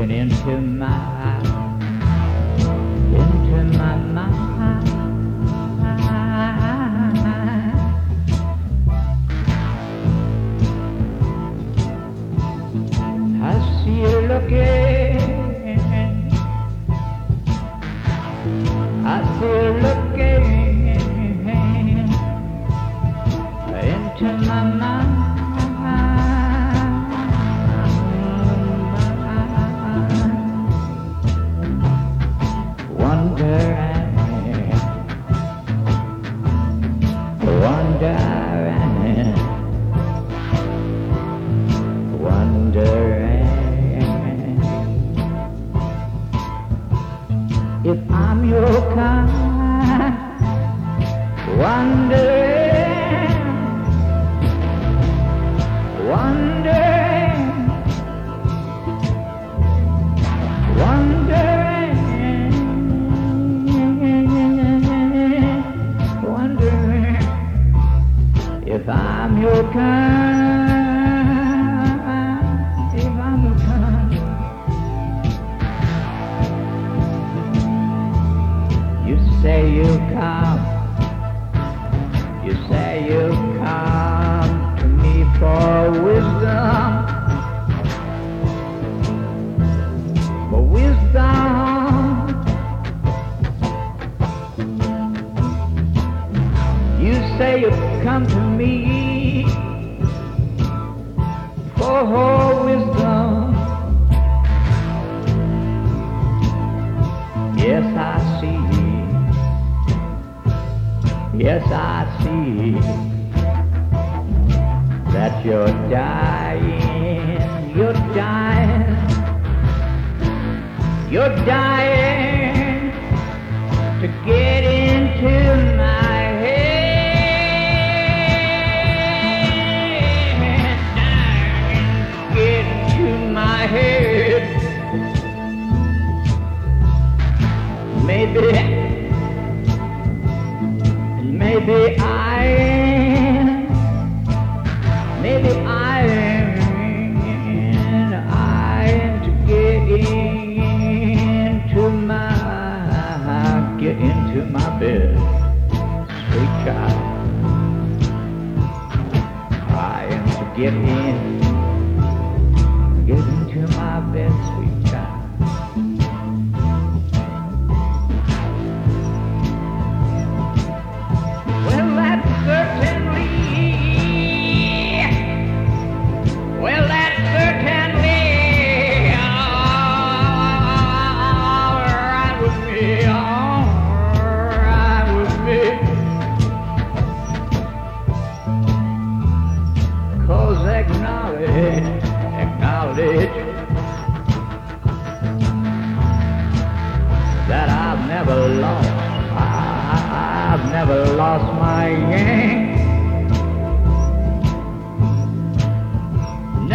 into my into my mind. if I'm your kind. Wondering, wondering, wondering, wondering if I'm your kind. you come. is.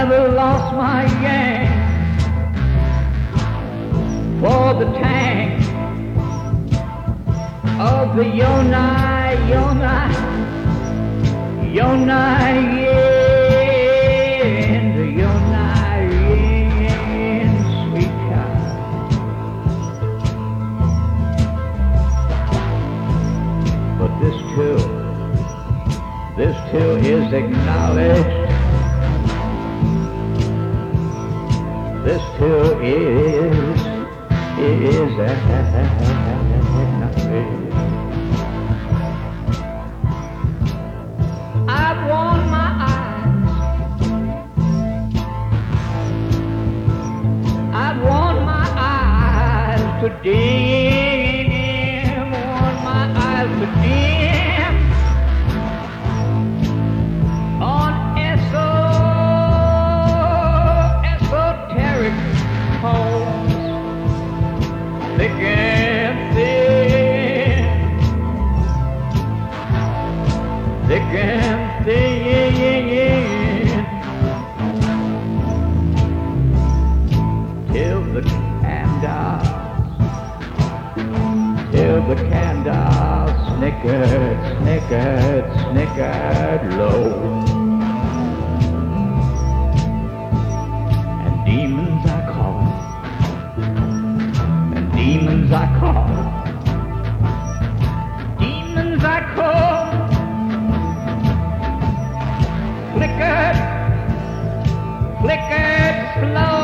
never lost my yank for the tank of the Yonai, Yonai, Yonai, yeah, the Yonai, yin, sweet child. But this too, this too is acknowledged. This here is, is nothing. I've worn my eyes. I've worn my eyes today. the candle. Till the candle snickered, snickered, snickered low. And demons I call, And demons I call, Demons I call, flicker, flicker slow.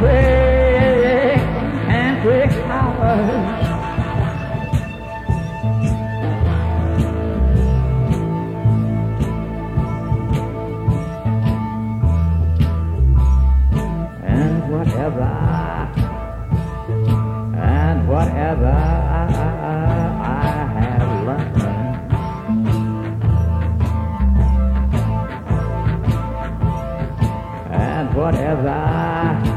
and. And whatever, and whatever I have learned. and Whatever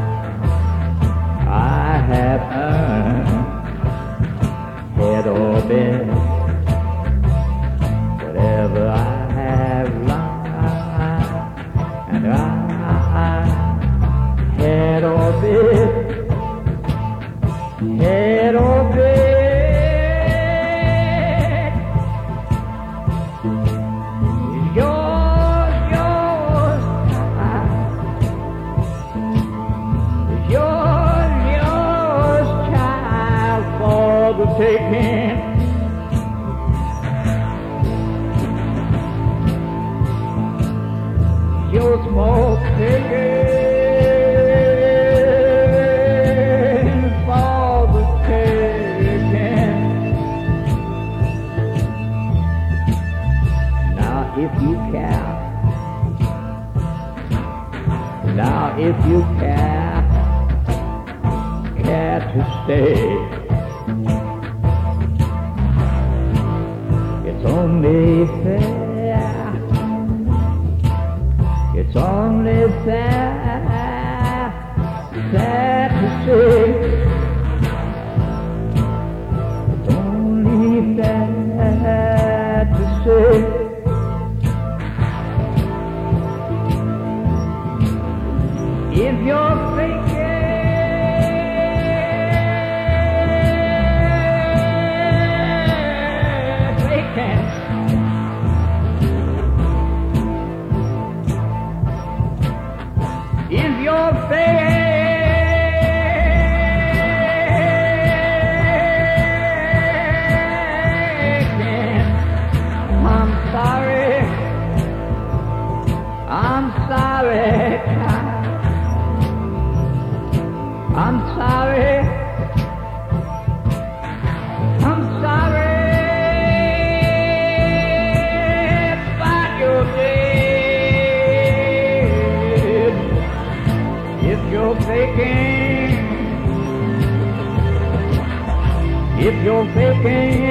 you care. Now if you care, care to stay. It's only fair. It's only fair. If